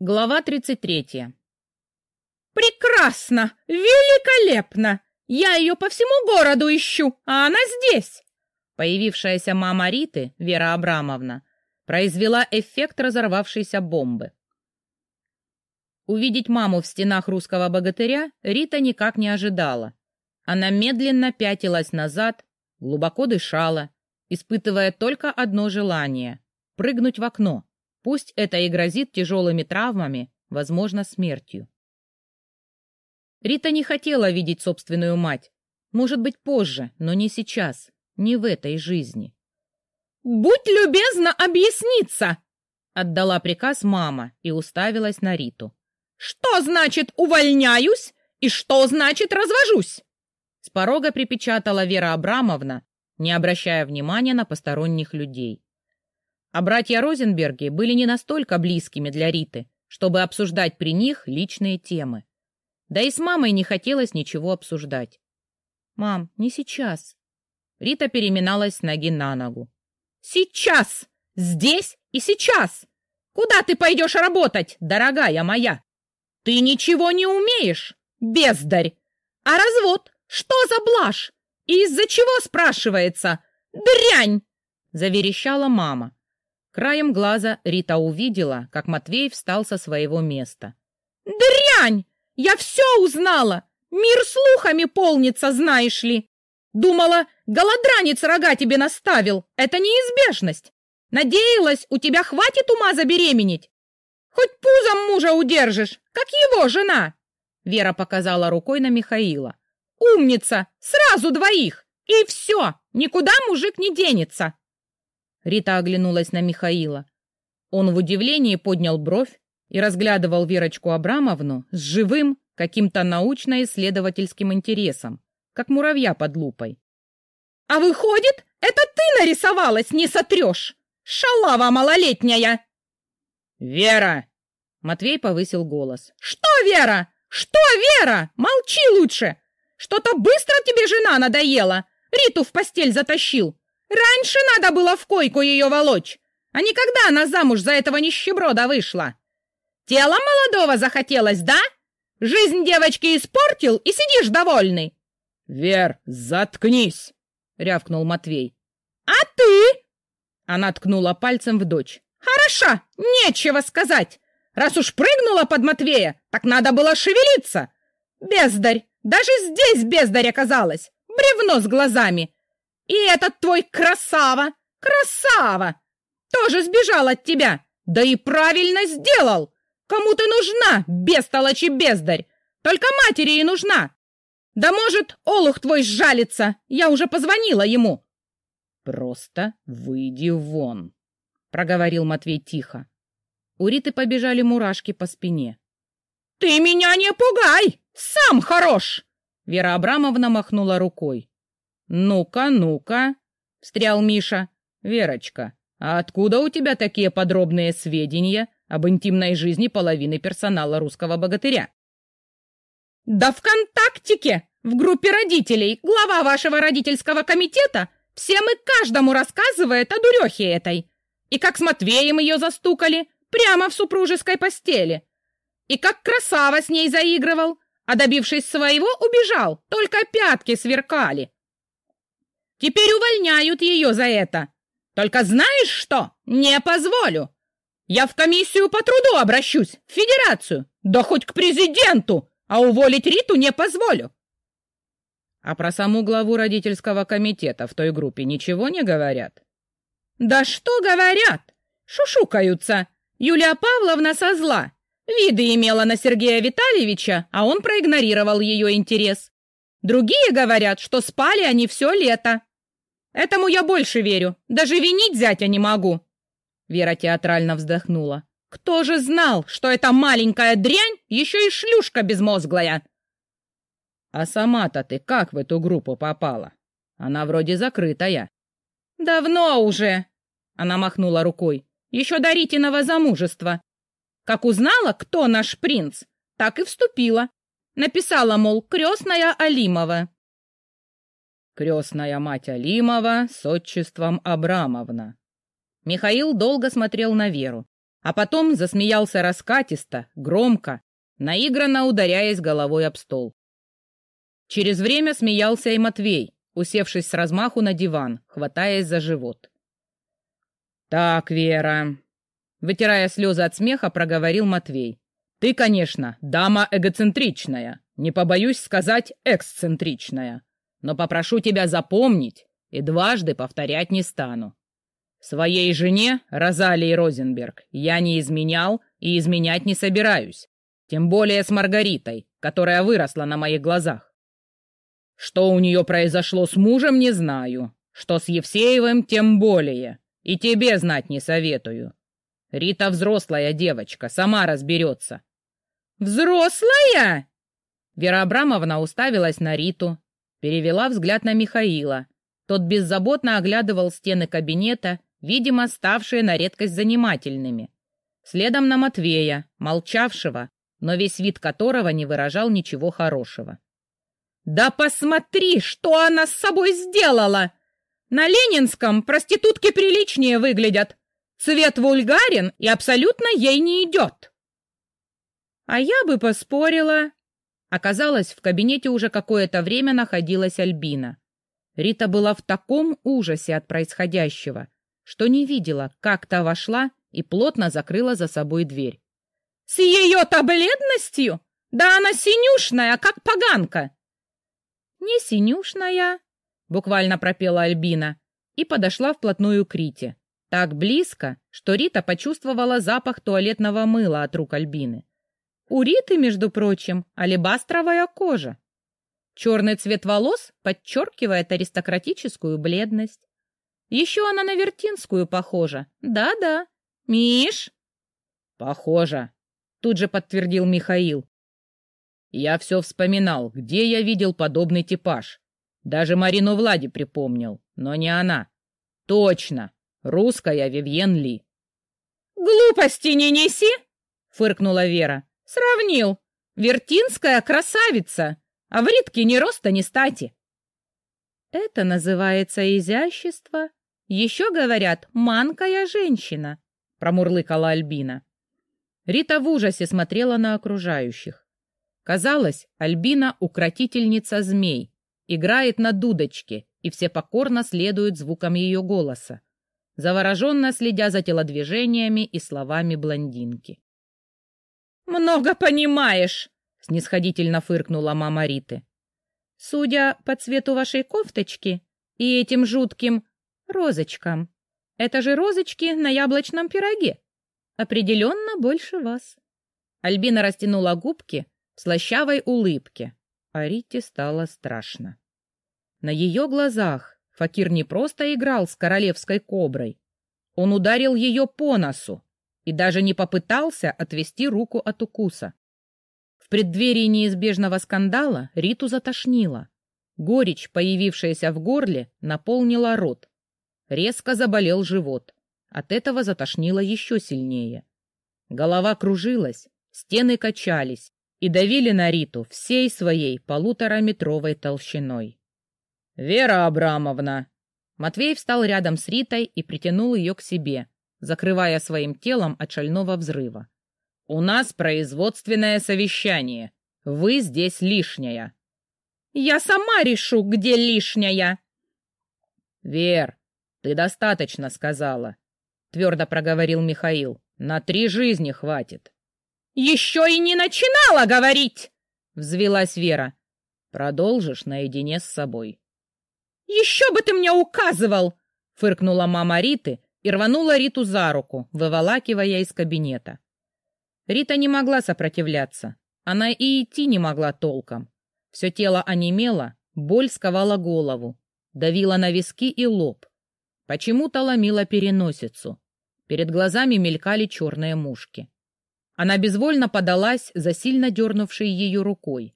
Глава 33. «Прекрасно! Великолепно! Я ее по всему городу ищу, а она здесь!» Появившаяся мама Риты, Вера Абрамовна, произвела эффект разорвавшейся бомбы. Увидеть маму в стенах русского богатыря Рита никак не ожидала. Она медленно пятилась назад, глубоко дышала, испытывая только одно желание — прыгнуть в окно. Пусть это и грозит тяжелыми травмами, возможно, смертью. Рита не хотела видеть собственную мать. Может быть, позже, но не сейчас, не в этой жизни. «Будь любезна объясниться!» — отдала приказ мама и уставилась на Риту. «Что значит увольняюсь и что значит развожусь?» С порога припечатала Вера Абрамовна, не обращая внимания на посторонних людей. А братья Розенберги были не настолько близкими для Риты, чтобы обсуждать при них личные темы. Да и с мамой не хотелось ничего обсуждать. «Мам, не сейчас». Рита переминалась с ноги на ногу. «Сейчас! Здесь и сейчас! Куда ты пойдешь работать, дорогая моя? Ты ничего не умеешь, бездарь! А развод? Что за блажь? И из-за чего, спрашивается? Дрянь!» Заверещала мама. Краем глаза Рита увидела, как Матвей встал со своего места. «Дрянь! Я все узнала! Мир слухами полнится, знаешь ли! Думала, голодранец рога тебе наставил. Это неизбежность. Надеялась, у тебя хватит ума забеременеть. Хоть пузом мужа удержишь, как его жена!» Вера показала рукой на Михаила. «Умница! Сразу двоих! И все! Никуда мужик не денется!» Рита оглянулась на Михаила. Он в удивлении поднял бровь и разглядывал Верочку Абрамовну с живым, каким-то научно-исследовательским интересом, как муравья под лупой. «А выходит, это ты нарисовалась, не сотрешь! Шалава малолетняя!» «Вера!» Матвей повысил голос. «Что, Вера? Что, Вера? Молчи лучше! Что-то быстро тебе жена надоела! Риту в постель затащил! Раньше надо было в койку ее волочь, а не когда она замуж за этого нищеброда вышла. Тело молодого захотелось, да? Жизнь девочки испортил и сидишь довольный. — Вер, заткнись! — рявкнул Матвей. — А ты? Она ткнула пальцем в дочь. — Хороша, нечего сказать. Раз уж прыгнула под Матвея, так надо было шевелиться. Бездарь, даже здесь бездарь оказалась. Бревно с глазами. И этот твой красава, красава, тоже сбежал от тебя. Да и правильно сделал. Кому ты нужна, бестолочь и бездарь? Только матери и нужна. Да может, олух твой сжалится. Я уже позвонила ему. Просто выйди вон, проговорил Матвей тихо. У Риты побежали мурашки по спине. Ты меня не пугай, сам хорош. Вера Абрамовна махнула рукой. «Ну-ка, ну-ка!» — встрял Миша. «Верочка, а откуда у тебя такие подробные сведения об интимной жизни половины персонала русского богатыря?» «Да ВКонтактике! В группе родителей глава вашего родительского комитета всем и каждому рассказывает о дурехе этой. И как с Матвеем ее застукали, прямо в супружеской постели. И как красава с ней заигрывал, а добившись своего, убежал, только пятки сверкали. Теперь увольняют ее за это. Только знаешь что? Не позволю. Я в комиссию по труду обращусь, в федерацию, да хоть к президенту, а уволить Риту не позволю. А про саму главу родительского комитета в той группе ничего не говорят? Да что говорят? Шушукаются. Юлия Павловна со зла. Виды имела на Сергея Витальевича, а он проигнорировал ее интерес. Другие говорят, что спали они все лето. Этому я больше верю. Даже винить зятя не могу. Вера театрально вздохнула. Кто же знал, что эта маленькая дрянь еще и шлюшка безмозглая? А сама-то ты как в эту группу попала? Она вроде закрытая. Давно уже. Она махнула рукой. Еще до Ритиного замужества. Как узнала, кто наш принц, так и вступила. Написала, мол, крестная Алимова крестная мать Алимова с отчеством Абрамовна. Михаил долго смотрел на Веру. а потом засмеялся раскатисто, громко, наигранно ударяясь головой об стол. Через время смеялся и Матвей, усевшись с размаху на диван, хватаясь за живот. «Так, Вера...» Вытирая слезы от смеха, проговорил Матвей. «Ты, конечно, дама эгоцентричная, не побоюсь сказать эксцентричная, но попрошу тебя запомнить и дважды повторять не стану. Своей жене, Розалии Розенберг, я не изменял и изменять не собираюсь, тем более с Маргаритой, которая выросла на моих глазах. Что у нее произошло с мужем, не знаю, что с Евсеевым тем более, и тебе знать не советую. Рита взрослая девочка, сама разберется. «Взрослая?» Вера Абрамовна уставилась на Риту, перевела взгляд на Михаила. Тот беззаботно оглядывал стены кабинета, видимо, ставшие на редкость занимательными. Следом на Матвея, молчавшего, но весь вид которого не выражал ничего хорошего. «Да посмотри, что она с собой сделала! На Ленинском проститутки приличнее выглядят. Цвет вульгарен и абсолютно ей не идет». «А я бы поспорила». Оказалось, в кабинете уже какое-то время находилась Альбина. Рита была в таком ужасе от происходящего, что не видела, как та вошла и плотно закрыла за собой дверь. «С ее-то бледностью? Да она синюшная, как поганка!» «Не синюшная», — буквально пропела Альбина и подошла вплотную к Рите. Так близко, что Рита почувствовала запах туалетного мыла от рук Альбины. У Риты, между прочим, алебастровая кожа. Черный цвет волос подчеркивает аристократическую бледность. Еще она на Вертинскую похожа. Да-да. Миш? Похожа, тут же подтвердил Михаил. Я все вспоминал, где я видел подобный типаж. Даже Марину Влади припомнил, но не она. Точно, русская Вивьен Ли. «Глупости не неси!» — фыркнула Вера. «Сравнил. Вертинская красавица, а в Ритке ни роста, ни стати». «Это называется изящество. Еще говорят, манкая женщина», — промурлыкала Альбина. Рита в ужасе смотрела на окружающих. Казалось, Альбина — укротительница змей, играет на дудочке, и все покорно следуют звукам ее голоса завороженно следя за телодвижениями и словами блондинки. «Много понимаешь!» — снисходительно фыркнула мама Риты. «Судя по цвету вашей кофточки и этим жутким розочкам, это же розочки на яблочном пироге. Определенно больше вас». Альбина растянула губки в слащавой улыбке, а Рите стало страшно. На ее глазах Факир не просто играл с королевской коброй. Он ударил ее по носу и даже не попытался отвести руку от укуса. В преддверии неизбежного скандала Риту затошнило. Горечь, появившаяся в горле, наполнила рот. Резко заболел живот. От этого затошнило еще сильнее. Голова кружилась, стены качались и давили на Риту всей своей полутораметровой толщиной. «Вера Абрамовна!» Матвей встал рядом с Ритой и притянул ее к себе, закрывая своим телом от шального взрыва. «У нас производственное совещание. Вы здесь лишняя». «Я сама решу, где лишняя!» «Вер, ты достаточно сказала», — твердо проговорил Михаил. «На три жизни хватит». «Еще и не начинала говорить!» — взвелась Вера. «Продолжишь наедине с собой». «Еще бы ты мне указывал!» — фыркнула мама Риты и рванула Риту за руку, выволакивая из кабинета. Рита не могла сопротивляться. Она и идти не могла толком. Все тело онемело, боль сковала голову, давила на виски и лоб. Почему-то ломила переносицу. Перед глазами мелькали черные мушки. Она безвольно подалась за сильно дернувшей ее рукой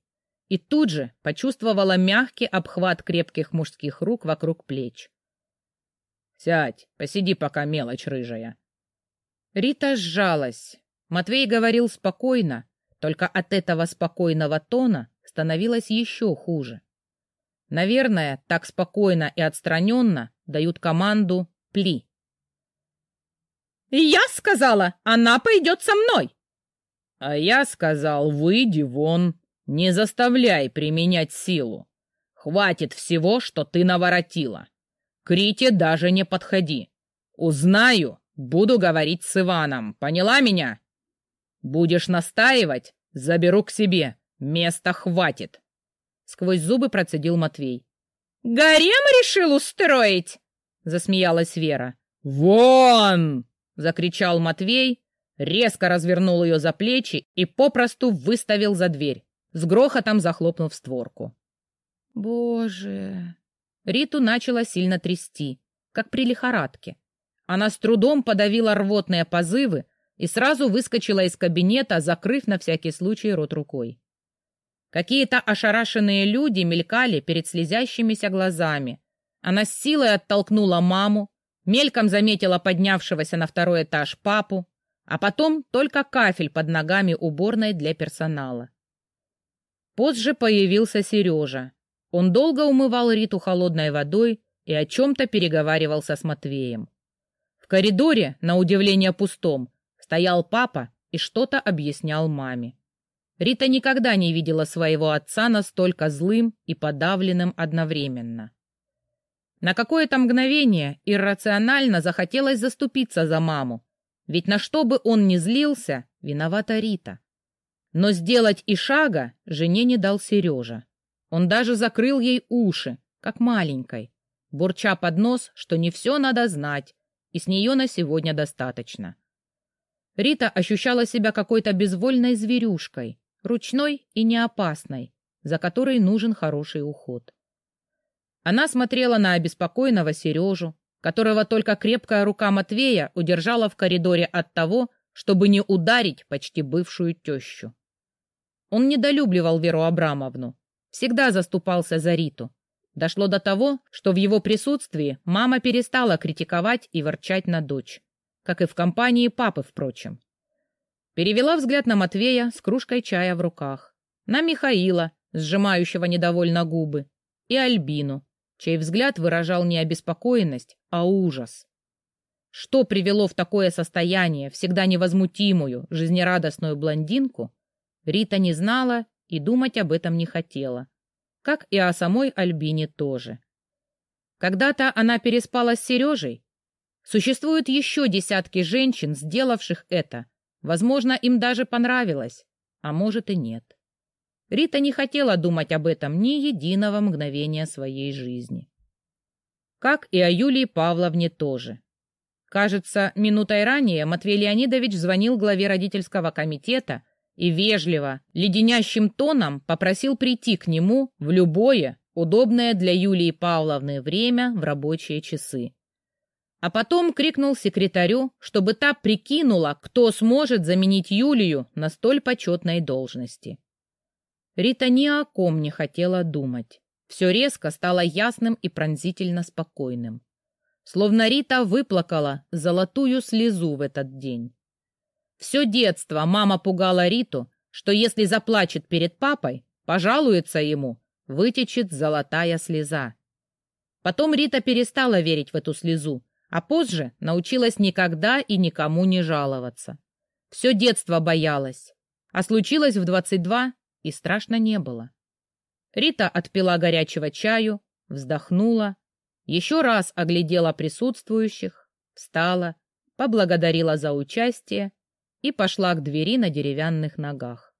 и тут же почувствовала мягкий обхват крепких мужских рук вокруг плеч. «Сядь, посиди пока, мелочь рыжая». Рита сжалась. Матвей говорил спокойно, только от этого спокойного тона становилось еще хуже. Наверное, так спокойно и отстраненно дают команду «пли». Я сказала, она пойдет со мной. А я сказал, выйди вон, не заставляй применять силу. Хватит всего, что ты наворотила. Крите даже не подходи. Узнаю, буду говорить с Иваном. Поняла меня? Будешь настаивать, заберу к себе. Места хватит. Сквозь зубы процедил Матвей. Гарем решил устроить? Засмеялась Вера. Вон! Закричал Матвей, резко развернул ее за плечи и попросту выставил за дверь, с грохотом захлопнув створку. Боже! Риту начала сильно трясти, как при лихорадке. Она с трудом подавила рвотные позывы и сразу выскочила из кабинета, закрыв на всякий случай рот рукой. Какие-то ошарашенные люди мелькали перед слезящимися глазами. Она с силой оттолкнула маму, мельком заметила поднявшегося на второй этаж папу, а потом только кафель под ногами уборной для персонала. Позже появился Сережа. Он долго умывал Риту холодной водой и о чем-то переговаривался с Матвеем. В коридоре, на удивление пустом, стоял папа и что-то объяснял маме. Рита никогда не видела своего отца настолько злым и подавленным одновременно. На какое-то мгновение иррационально захотелось заступиться за маму, ведь на что бы он ни злился, виновата Рита. Но сделать и шага жене не дал Сережа. Он даже закрыл ей уши, как маленькой, бурча под нос, что не все надо знать, и с нее на сегодня достаточно. Рита ощущала себя какой-то безвольной зверюшкой, ручной и неопасной, за которой нужен хороший уход. Она смотрела на обеспокоенного Сережу, которого только крепкая рука Матвея удержала в коридоре от того, чтобы не ударить почти бывшую тещу. Он недолюбливал Веру Абрамовну, всегда заступался за Риту. Дошло до того, что в его присутствии мама перестала критиковать и ворчать на дочь, как и в компании папы, впрочем. Перевела взгляд на Матвея с кружкой чая в руках, на Михаила, сжимающего недовольно губы, и Альбину, чей взгляд выражал не обеспокоенность, а ужас. Что привело в такое состояние всегда невозмутимую, жизнерадостную блондинку, Рита не знала и думать об этом не хотела, как и о самой Альбине тоже. Когда-то она переспала с Сережей. Существуют еще десятки женщин, сделавших это. Возможно, им даже понравилось, а может и нет. Рита не хотела думать об этом ни единого мгновения своей жизни. Как и о Юлии Павловне тоже. Кажется, минутой ранее Матвей Леонидович звонил главе родительского комитета и вежливо, леденящим тоном попросил прийти к нему в любое, удобное для Юлии Павловны время в рабочие часы. А потом крикнул секретарю, чтобы та прикинула, кто сможет заменить Юлию на столь почетной должности. Рита ни о ком не хотела думать. Все резко стало ясным и пронзительно спокойным. Словно Рита выплакала золотую слезу в этот день. Все детство мама пугала Риту, что если заплачет перед папой, пожалуется ему, вытечет золотая слеза. Потом Рита перестала верить в эту слезу, а позже научилась никогда и никому не жаловаться. Все детство боялась, а случилось в 22 и страшно не было. Рита отпила горячего чаю, вздохнула, еще раз оглядела присутствующих, встала, поблагодарила за участие и пошла к двери на деревянных ногах.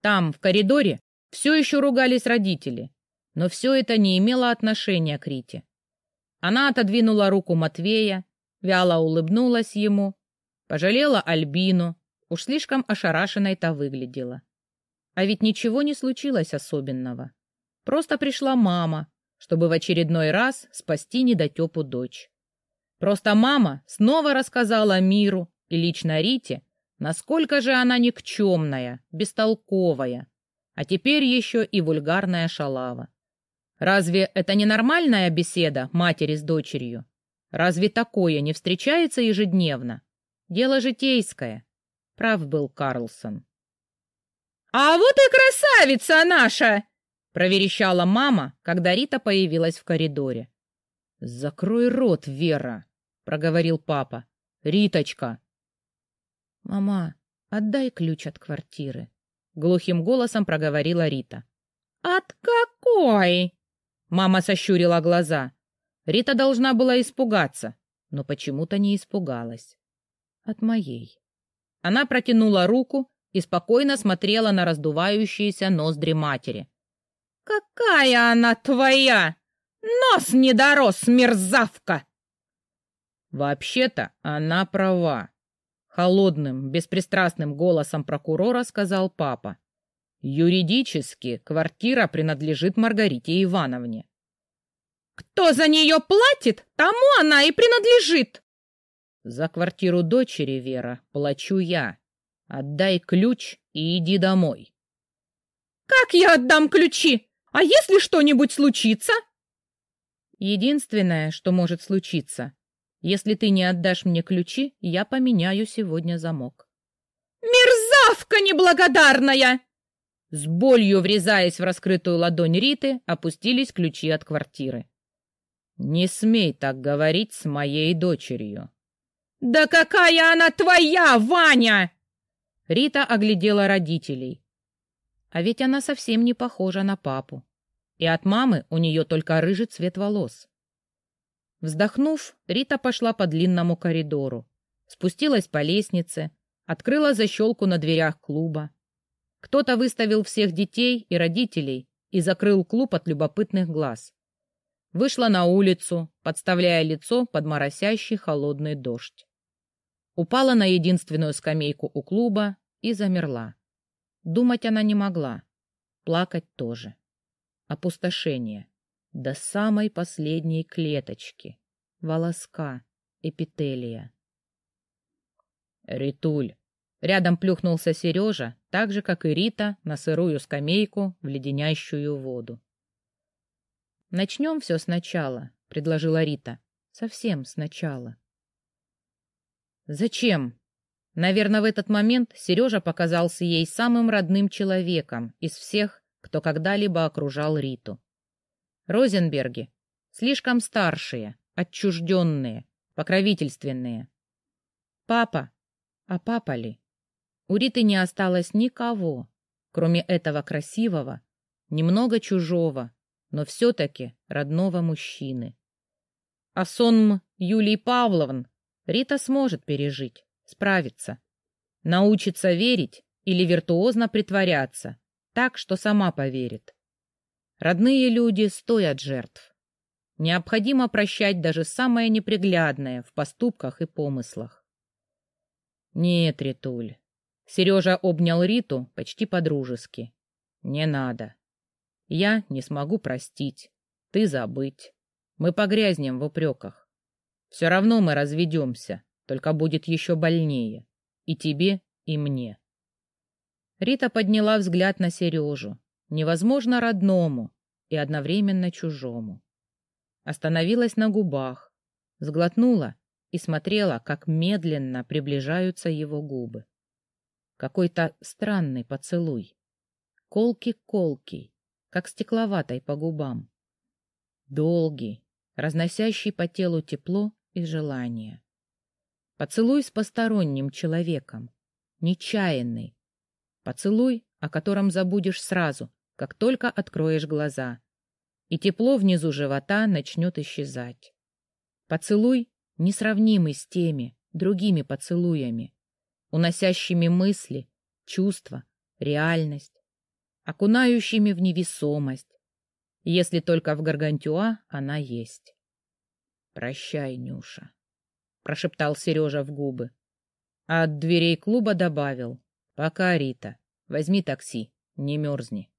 Там, в коридоре, все еще ругались родители, но все это не имело отношения к Рите. Она отодвинула руку Матвея, вяло улыбнулась ему, пожалела Альбину, уж слишком ошарашенной та выглядела. А ведь ничего не случилось особенного. Просто пришла мама, чтобы в очередной раз спасти недотепу дочь. Просто мама снова рассказала миру и лично Рите, насколько же она никчемная, бестолковая, а теперь еще и вульгарная шалава. Разве это не нормальная беседа матери с дочерью? Разве такое не встречается ежедневно? Дело житейское. Прав был Карлсон. «А вот и красавица наша!» — проверещала мама, когда Рита появилась в коридоре. «Закрой рот, Вера!» — проговорил папа. Риточка!» «Мама, отдай ключ от квартиры», — глухим голосом проговорила Рита. «От какой?» Мама сощурила глаза. Рита должна была испугаться, но почему-то не испугалась. «От моей». Она протянула руку и спокойно смотрела на раздувающиеся ноздри матери. «Какая она твоя! Нос не дорос, мерзавка!» «Вообще-то она права», — холодным, беспристрастным голосом прокурора сказал папа. «Юридически квартира принадлежит Маргарите Ивановне». «Кто за нее платит, тому она и принадлежит!» «За квартиру дочери, Вера, плачу я. Отдай ключ и иди домой». «Как я отдам ключи? А если что-нибудь случится?» «Единственное, что может случиться, если ты не отдашь мне ключи, я поменяю сегодня замок». «Мерзавка неблагодарная!» С болью врезаясь в раскрытую ладонь Риты, опустились ключи от квартиры. «Не смей так говорить с моей дочерью». «Да какая она твоя, Ваня!» Рита оглядела родителей. А ведь она совсем не похожа на папу. И от мамы у нее только рыжий цвет волос. Вздохнув, Рита пошла по длинному коридору, спустилась по лестнице, открыла защелку на дверях клуба. Кто-то выставил всех детей и родителей и закрыл клуб от любопытных глаз. Вышла на улицу, подставляя лицо под моросящий холодный дождь. Упала на единственную скамейку у клуба и замерла. Думать она не могла, плакать тоже. Опустошение до самой последней клеточки, волоска, эпителия. «Ритуль!» Рядом плюхнулся Сережа, так же, как и Рита, на сырую скамейку в леденящую воду. «Начнем все сначала», — предложила Рита. «Совсем сначала». «Зачем?» Наверное, в этот момент Сережа показался ей самым родным человеком из всех, кто когда-либо окружал Риту. Розенберги слишком старшие, отчужденные, покровительственные. Папа, а папа ли? У Риты не осталось никого, кроме этого красивого, немного чужого, но все-таки родного мужчины. А сон Юлии Павловн Рита сможет пережить, справиться. Научится верить или виртуозно притворяться, так, что сама поверит. Родные люди стоят жертв. Необходимо прощать даже самое неприглядное в поступках и помыслах. Нет, Ритуль. Сережа обнял Риту почти по-дружески. Не надо. Я не смогу простить. Ты забыть. Мы погрязнем в упреках. Все равно мы разведемся, только будет еще больнее. И тебе, и мне. Рита подняла взгляд на Сережу невозможно родному и одновременно чужому. Остановилась на губах, сглотнула и смотрела, как медленно приближаются его губы. Какой-то странный поцелуй. Колкий-колкий, как стекловатой по губам. Долгий, разносящий по телу тепло и желание. Поцелуй с посторонним человеком, нечаянный. Поцелуй, о котором забудешь сразу, как только откроешь глаза, и тепло внизу живота начнет исчезать. Поцелуй несравнимый с теми, другими поцелуями, уносящими мысли, чувства, реальность, окунающими в невесомость, если только в Гаргантюа она есть. «Прощай, Нюша», — прошептал Сережа в губы, а от дверей клуба добавил, «Пока, Рита, возьми такси, не мерзни».